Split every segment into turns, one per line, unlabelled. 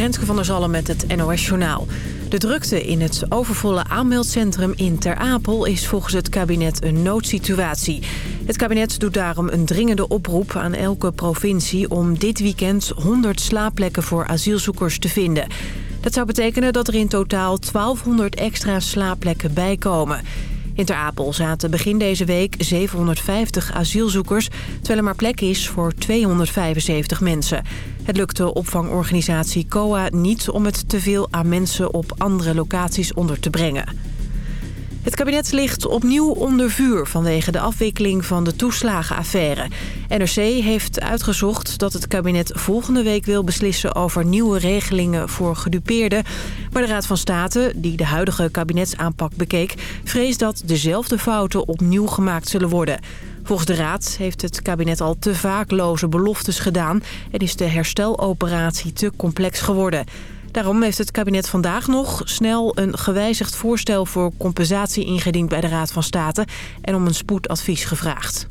Renske van der Zalm met het NOS Journaal. De drukte in het overvolle aanmeldcentrum in Ter Apel is volgens het kabinet een noodsituatie. Het kabinet doet daarom een dringende oproep aan elke provincie... om dit weekend 100 slaapplekken voor asielzoekers te vinden. Dat zou betekenen dat er in totaal 1200 extra slaapplekken bijkomen. In Ter Apel zaten begin deze week 750 asielzoekers... terwijl er maar plek is voor 275 mensen. Het lukte opvangorganisatie COA niet om het teveel aan mensen op andere locaties onder te brengen. Het kabinet ligt opnieuw onder vuur vanwege de afwikkeling van de toeslagenaffaire. NRC heeft uitgezocht dat het kabinet volgende week wil beslissen over nieuwe regelingen voor gedupeerden. Maar de Raad van State, die de huidige kabinetsaanpak bekeek, vreest dat dezelfde fouten opnieuw gemaakt zullen worden. Volgens de Raad heeft het kabinet al te vaak loze beloftes gedaan en is de hersteloperatie te complex geworden. Daarom heeft het kabinet vandaag nog snel een gewijzigd voorstel voor compensatie ingediend bij de Raad van State en om een spoedadvies gevraagd.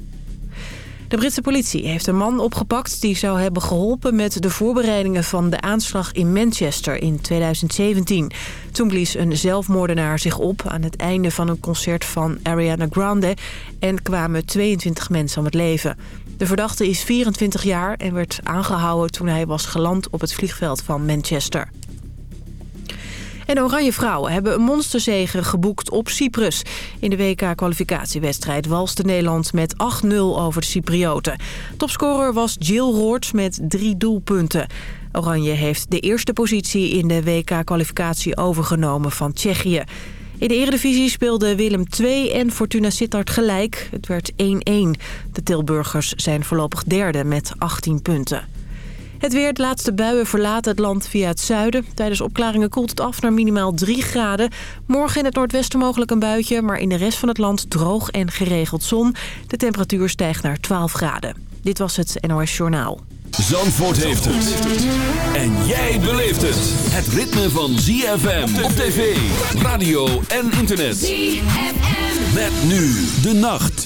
De Britse politie heeft een man opgepakt die zou hebben geholpen met de voorbereidingen van de aanslag in Manchester in 2017. Toen blies een zelfmoordenaar zich op aan het einde van een concert van Ariana Grande en kwamen 22 mensen om het leven. De verdachte is 24 jaar en werd aangehouden toen hij was geland op het vliegveld van Manchester. En Oranje Vrouwen hebben een monsterzege geboekt op Cyprus. In de WK-kwalificatiewedstrijd walste Nederland met 8-0 over de Cyprioten. Topscorer was Jill Roord met drie doelpunten. Oranje heeft de eerste positie in de WK-kwalificatie overgenomen van Tsjechië. In de eredivisie speelden Willem 2 en Fortuna Sittard gelijk. Het werd 1-1. De Tilburgers zijn voorlopig derde met 18 punten. Het weer, de laatste buien verlaten het land via het zuiden. Tijdens opklaringen koelt het af naar minimaal 3 graden. Morgen in het noordwesten mogelijk een buitje, maar in de rest van het land droog en geregeld zon. De temperatuur stijgt naar 12 graden. Dit was het NOS Journaal.
Zandvoort heeft het. En jij beleeft het. Het ritme van ZFM op tv, radio en internet. ZFM. Met nu de nacht.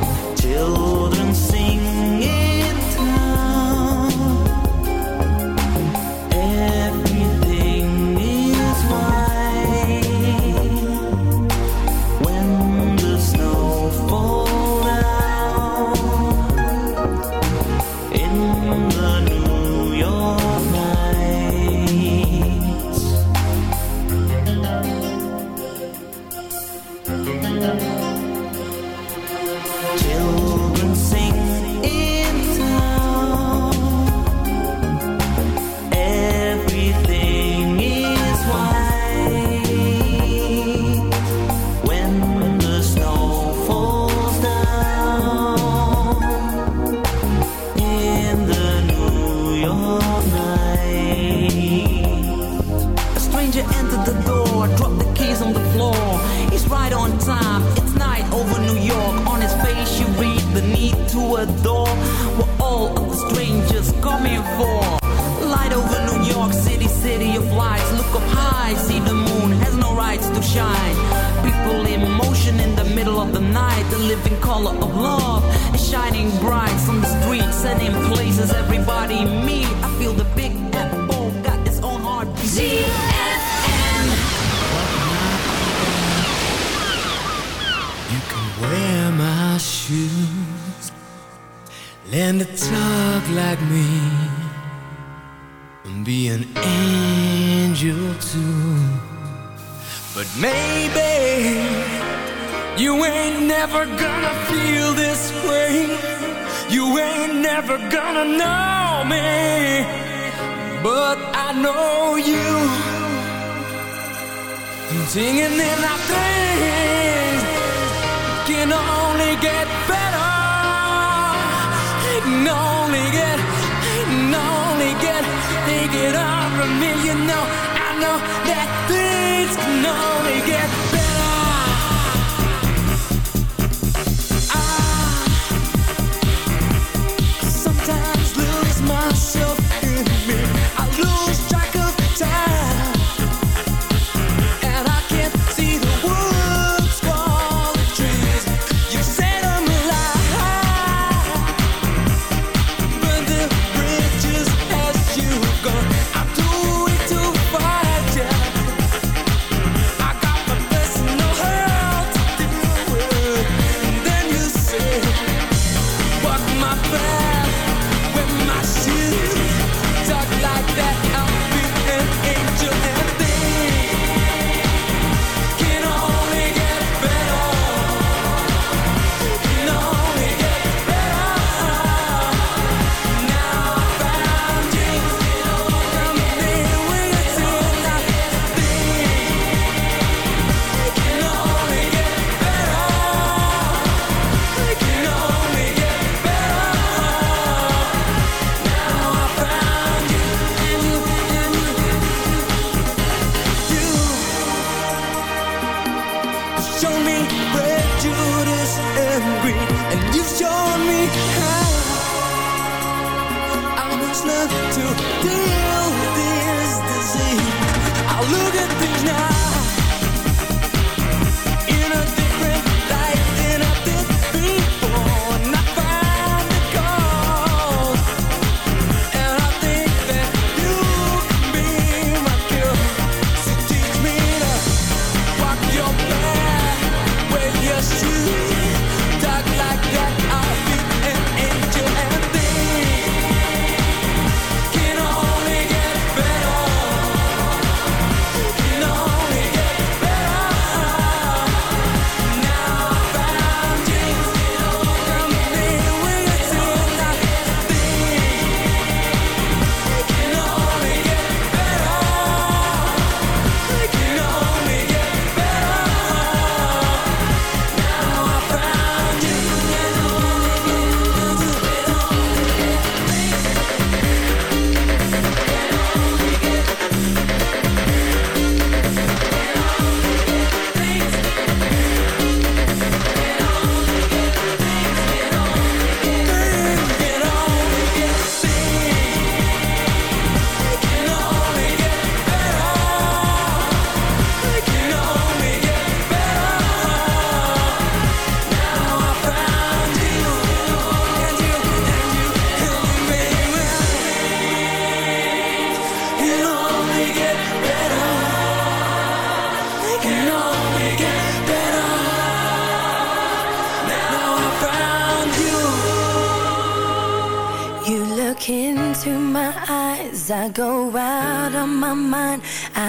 children door. What all of the strangers coming for? Light over New York City, city of lights. Look up high, see the moon has no rights to shine. People in motion in the middle of the night. The living color of love is shining bright from the streets and in places everybody meet. I feel the big apple got its own heartbeat. wear my shoes. Learn to talk like me and be an angel too. But maybe you ain't never gonna feel this way. You ain't never gonna know me. But I know you. I'm singing in our things can only get better can only get, can only get, take it all from me. You know, I know that things can only get.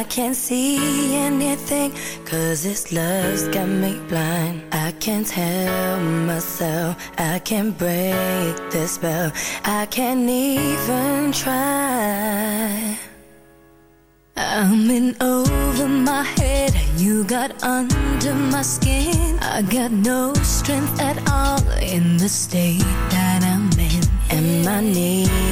I can't see anything Cause this love's got me blind. I can't tell myself I can't break the spell. I can't even try. I'm in over my head You got under my skin. I got no strength at all In the state that I'm in. And my knees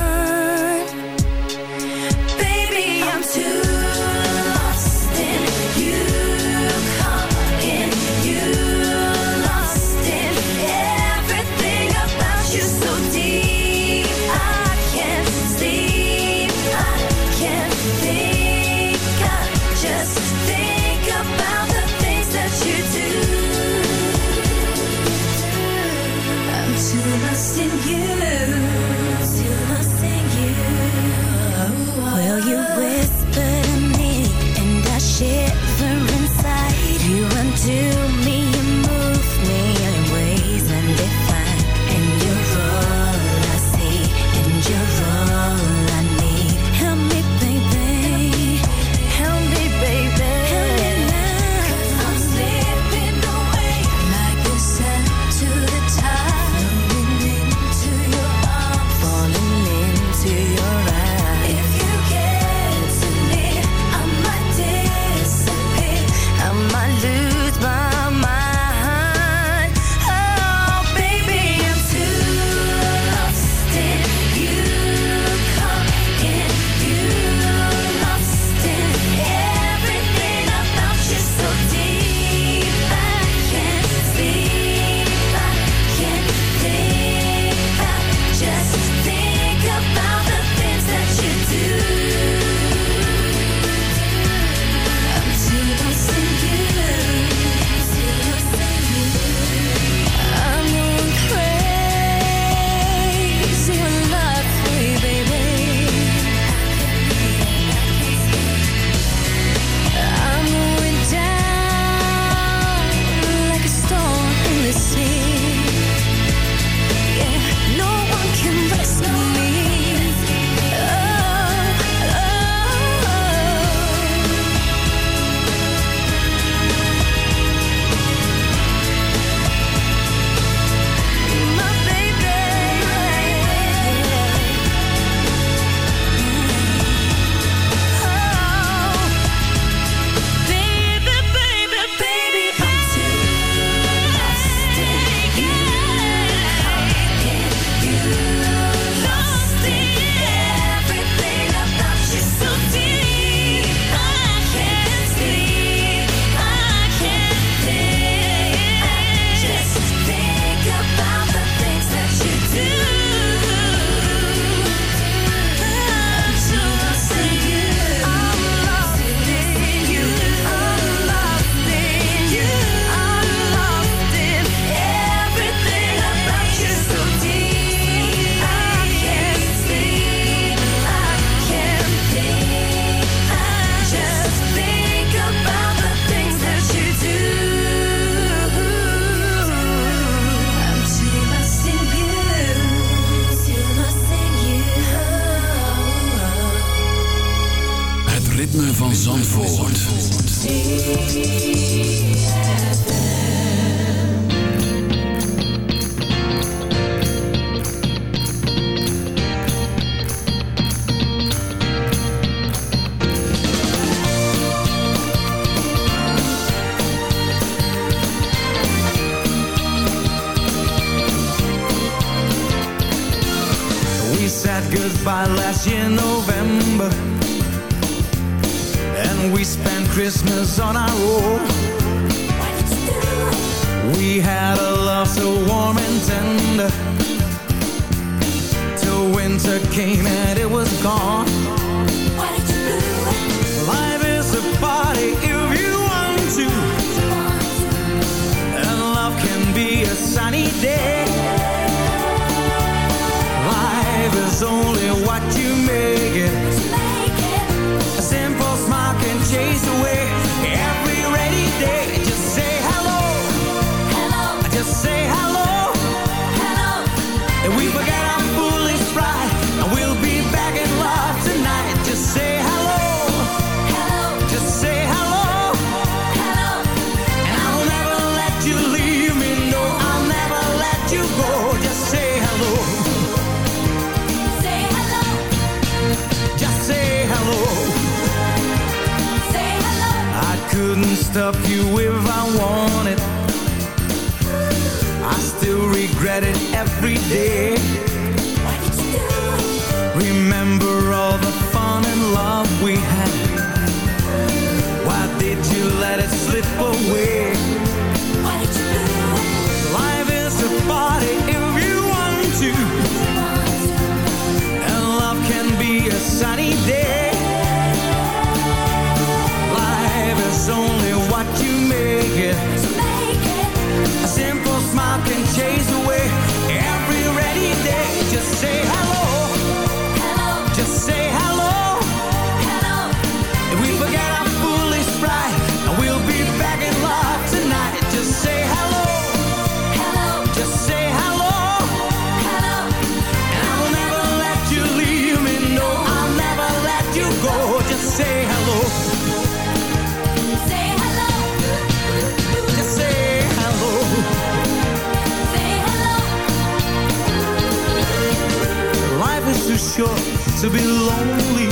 to be lonely.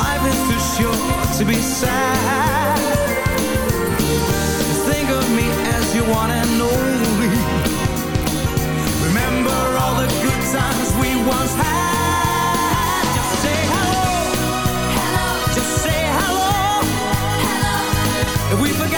Life is too short to be sad. Think of me as your one and only. Remember all the good times we once had. Just say hello. Hello. Just say hello. Hello.
If we forget.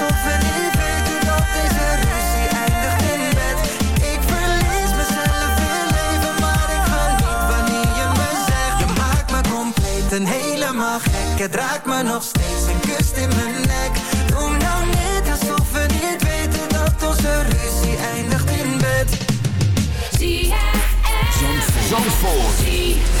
Het raakt me nog steeds en kust in mijn nek. Doe nou net alsof we niet weten dat onze ruzie eindigt in bed.
Zandvoort.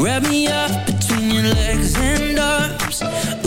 Wrap me up between your
legs
and arms.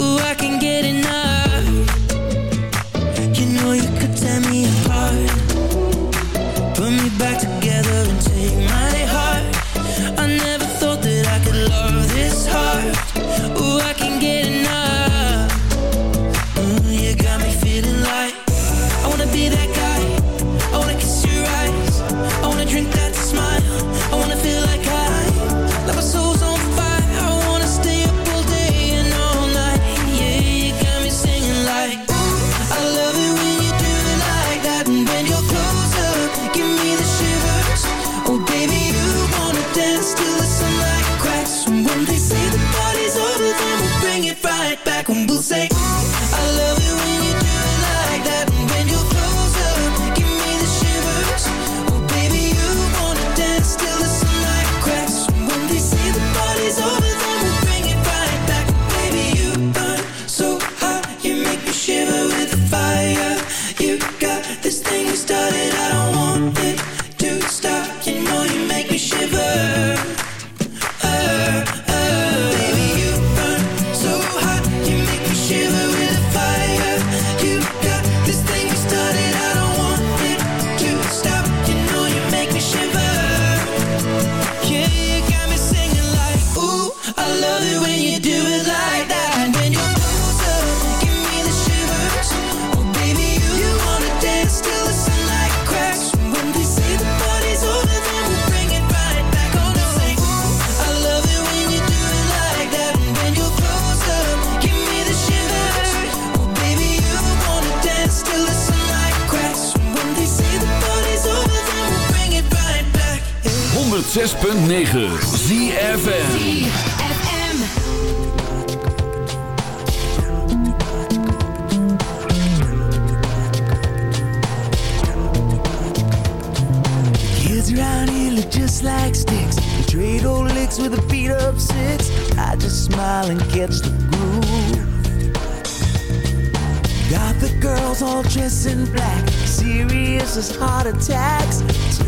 106.9 ZFN just like sticks. We trade old licks with a beat up six. I just smile and catch the groove. Got the girls all dressed in black, serious as heart attacks.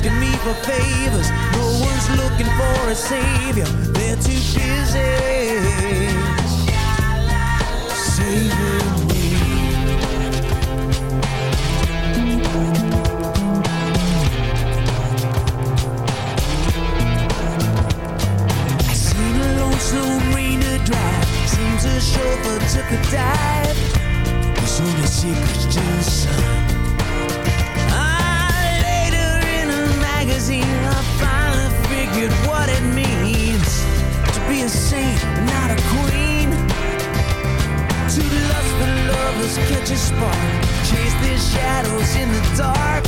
Asking me for favors. No one's looking for a savior. They're too busy saving me. I seen a lonesome rainer drive. Seems a chauffeur took a dive. There's only secrets to figured what it means to be a saint, not a queen. Two lustful lovers catch a spark, chase their shadows in the dark.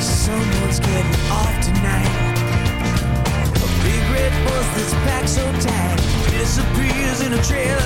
Someone's getting off tonight. A big red bus that's packed so tight disappears in a trail